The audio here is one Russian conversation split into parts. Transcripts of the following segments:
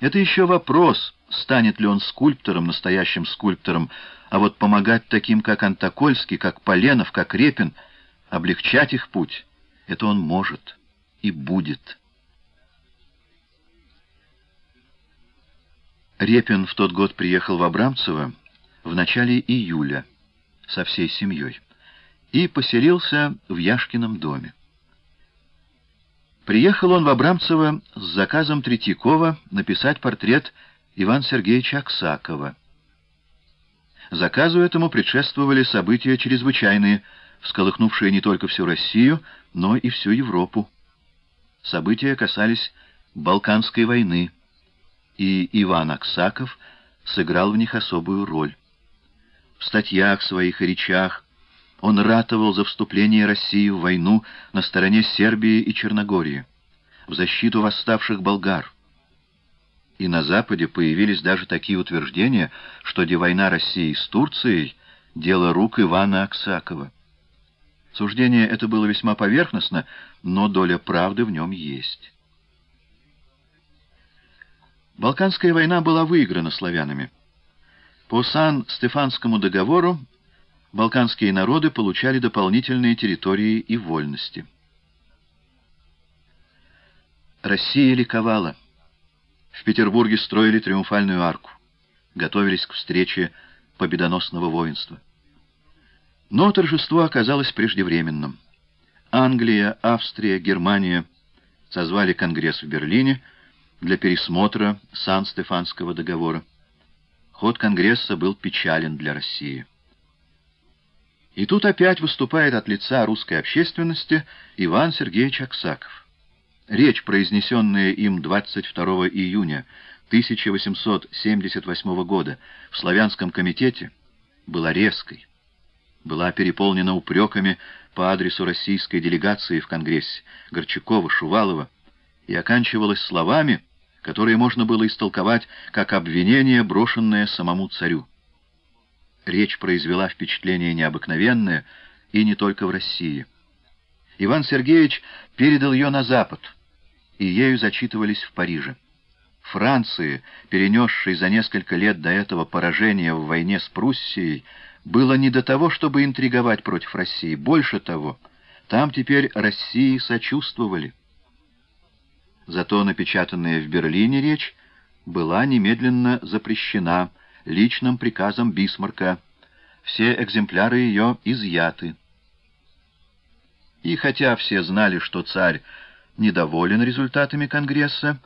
Это еще вопрос, станет ли он скульптором, настоящим скульптором, а вот помогать таким, как Антокольский, как Поленов, как Репин, облегчать их путь, это он может и будет. Репин в тот год приехал в Абрамцево в начале июля со всей семьей и поселился в Яшкином доме. Приехал он в Абрамцево с заказом Третьякова написать портрет Ивана Сергеевича Аксакова. Заказу этому предшествовали события чрезвычайные, всколыхнувшие не только всю Россию, но и всю Европу. События касались Балканской войны, и Иван Аксаков сыграл в них особую роль. В статьях своих и речах он ратовал за вступление России в войну на стороне Сербии и Черногории, в защиту восставших болгар. И на Западе появились даже такие утверждения, что де война России с Турцией — дело рук Ивана Аксакова. Суждение это было весьма поверхностно, но доля правды в нем есть. Балканская война была выиграна славянами. По Сан-Стефанскому договору балканские народы получали дополнительные территории и вольности. Россия ликовала. В Петербурге строили триумфальную арку, готовились к встрече победоносного воинства. Но торжество оказалось преждевременным. Англия, Австрия, Германия созвали Конгресс в Берлине — для пересмотра Сан-Стефанского договора. Ход Конгресса был печален для России. И тут опять выступает от лица русской общественности Иван Сергеевич Аксаков. Речь, произнесенная им 22 июня 1878 года в Славянском комитете, была резкой, была переполнена упреками по адресу российской делегации в Конгрессе Горчакова, Шувалова и оканчивалась словами, которые можно было истолковать как обвинение, брошенное самому царю. Речь произвела впечатление необыкновенное, и не только в России. Иван Сергеевич передал ее на Запад, и ею зачитывались в Париже. Франции, перенесшей за несколько лет до этого поражение в войне с Пруссией, было не до того, чтобы интриговать против России. Больше того, там теперь России сочувствовали. Зато напечатанная в Берлине речь была немедленно запрещена личным приказом Бисмарка. Все экземпляры ее изъяты. И хотя все знали, что царь недоволен результатами Конгресса,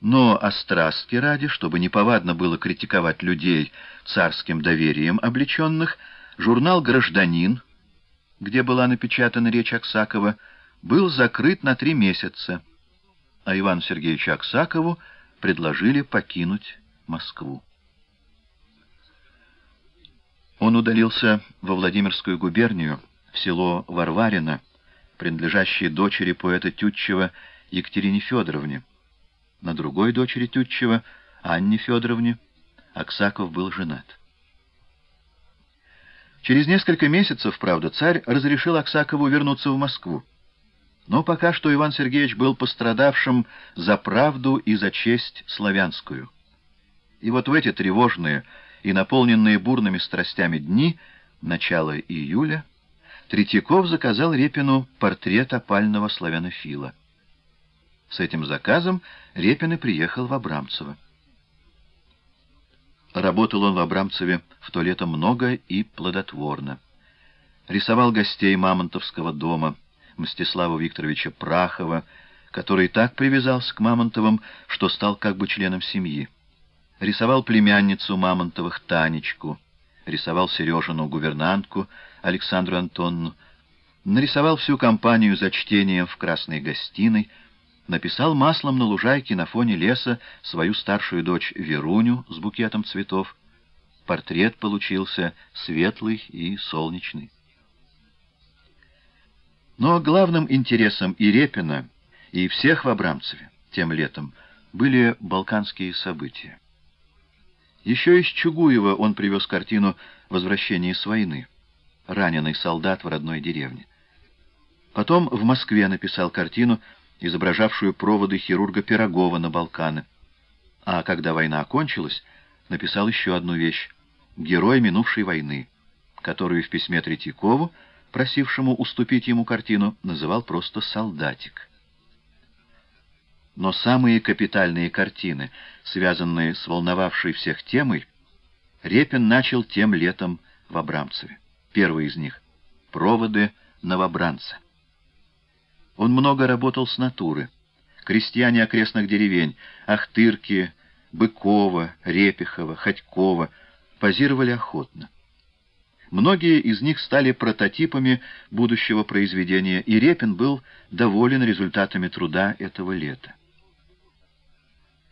но острастки ради, чтобы неповадно было критиковать людей царским доверием облеченных, журнал «Гражданин», где была напечатана речь Аксакова, был закрыт на три месяца а Ивану Сергеевичу Аксакову предложили покинуть Москву. Он удалился во Владимирскую губернию, в село Варварино, принадлежащее дочери поэта Тютчева Екатерине Федоровне. На другой дочери Тютчева, Анне Федоровне, Аксаков был женат. Через несколько месяцев, правда, царь разрешил Аксакову вернуться в Москву. Но пока что Иван Сергеевич был пострадавшим за правду и за честь славянскую. И вот в эти тревожные и наполненные бурными страстями дни, начала июля, Третьяков заказал Репину портрет опального славянофила. С этим заказом Репин и приехал в Абрамцево. Работал он в Абрамцеве в то лето много и плодотворно. Рисовал гостей Мамонтовского дома — Мстислава Викторовича Прахова, который так привязался к Мамонтовым, что стал как бы членом семьи. Рисовал племянницу Мамонтовых Танечку, рисовал Сережину гувернантку Александру Антонну, нарисовал всю компанию за чтением в красной гостиной, написал маслом на лужайке на фоне леса свою старшую дочь Веруню с букетом цветов. Портрет получился светлый и солнечный. Но главным интересом и Репина, и всех в Абрамцеве тем летом были балканские события. Еще из Чугуева он привез картину «Возвращение с войны», раненый солдат в родной деревне. Потом в Москве написал картину, изображавшую проводы хирурга Пирогова на Балканы. А когда война окончилась, написал еще одну вещь «Герой минувшей войны», которую в письме Третьякову, просившему уступить ему картину, называл просто «Солдатик». Но самые капитальные картины, связанные с волновавшей всех темой, Репин начал тем летом в Абрамцеве. Первый из них — «Проводы новобранца». Он много работал с натуры. Крестьяне окрестных деревень — Ахтырки, Быкова, Репихова, Ходькова — позировали охотно. Многие из них стали прототипами будущего произведения, и Репин был доволен результатами труда этого лета.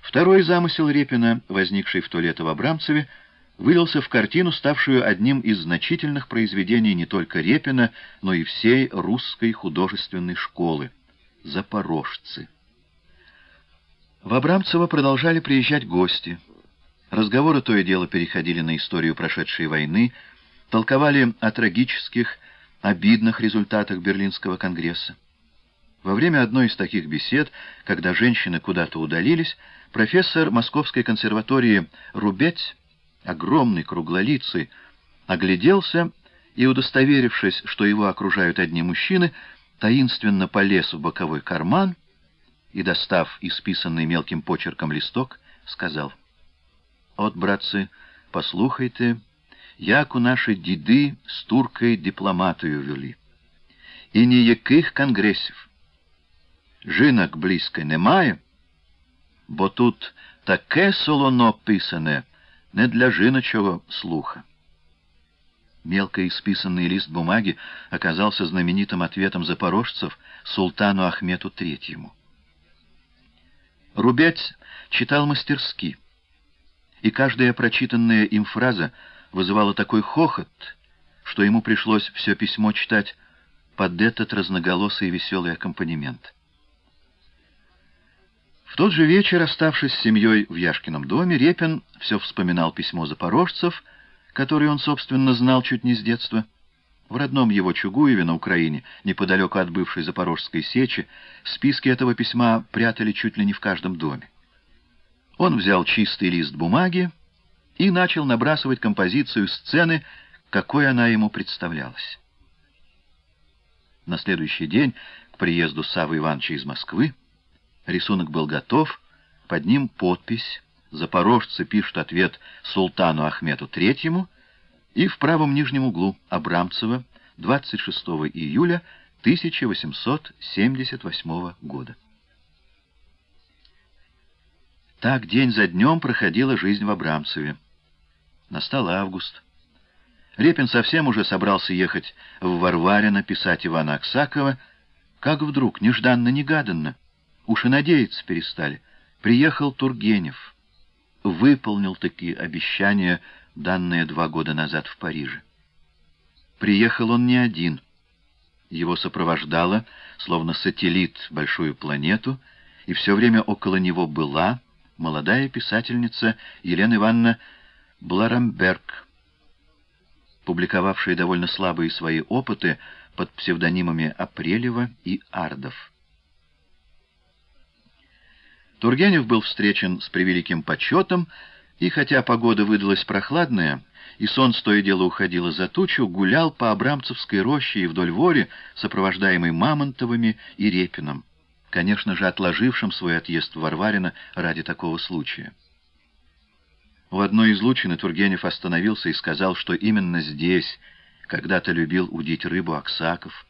Второй замысел Репина, возникший в то лето в Абрамцеве, вылился в картину, ставшую одним из значительных произведений не только Репина, но и всей русской художественной школы — «Запорожцы». В Абрамцево продолжали приезжать гости. Разговоры то и дело переходили на историю прошедшей войны, толковали о трагических, обидных результатах Берлинского конгресса. Во время одной из таких бесед, когда женщины куда-то удалились, профессор Московской консерватории Рубец, огромный круглолицый, огляделся и, удостоверившись, что его окружают одни мужчины, таинственно полез в боковой карман и, достав исписанный мелким почерком листок, сказал, «От, братцы, послухайте, як у наші діди з туркою дипломатою вели. І ніяких конгресів. Жінок близько немає, бо тут таке солоно писане не для жіночого слуха. Мелко исписанный лист бумаги оказался знаменитым ответом запорожцев султану Ахмету Третьему. Рубец читал мастерски, и каждая прочитанная им фраза вызывала такой хохот, что ему пришлось все письмо читать под этот разноголосый и веселый аккомпанемент. В тот же вечер, оставшись с семьей в Яшкином доме, Репин все вспоминал письмо запорожцев, которое он, собственно, знал чуть не с детства. В родном его Чугуеве на Украине, неподалеку от бывшей Запорожской сечи, списки этого письма прятали чуть ли не в каждом доме. Он взял чистый лист бумаги и начал набрасывать композицию сцены, какой она ему представлялась. На следующий день, к приезду Савы Ивановича из Москвы, Рисунок был готов, под ним подпись. Запорожцы пишут ответ султану Ахмету Третьему, и в правом нижнем углу Абрамцева 26 июля 1878 года. Так день за днем проходила жизнь в Абрамцеве. Настал август. Репин совсем уже собрался ехать в Варварино писать Ивана Аксакова, как вдруг, нежданно-негаданно, Уж и надеяться перестали. Приехал Тургенев. Выполнил такие обещания, данные два года назад в Париже. Приехал он не один. Его сопровождала, словно сателлит, большую планету, и все время около него была молодая писательница Елена Ивановна Бларамберг, публиковавшая довольно слабые свои опыты под псевдонимами Апрелева и Ардов. Тургенев был встречен с превеликим почетом, и хотя погода выдалась прохладная, и сон с то и дело уходило за тучу, гулял по Абрамцевской роще и вдоль Вори, сопровождаемый Мамонтовыми и Репином, конечно же, отложившим свой отъезд в Варварино ради такого случая. В одной из лучины Тургенев остановился и сказал, что именно здесь когда-то любил удить рыбу Аксаков,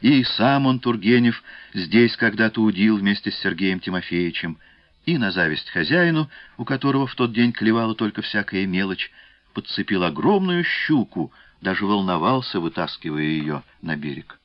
и сам он, Тургенев, здесь когда-то удил вместе с Сергеем Тимофеевичем, и на зависть хозяину, у которого в тот день клевала только всякая мелочь, подцепил огромную щуку, даже волновался, вытаскивая ее на берег.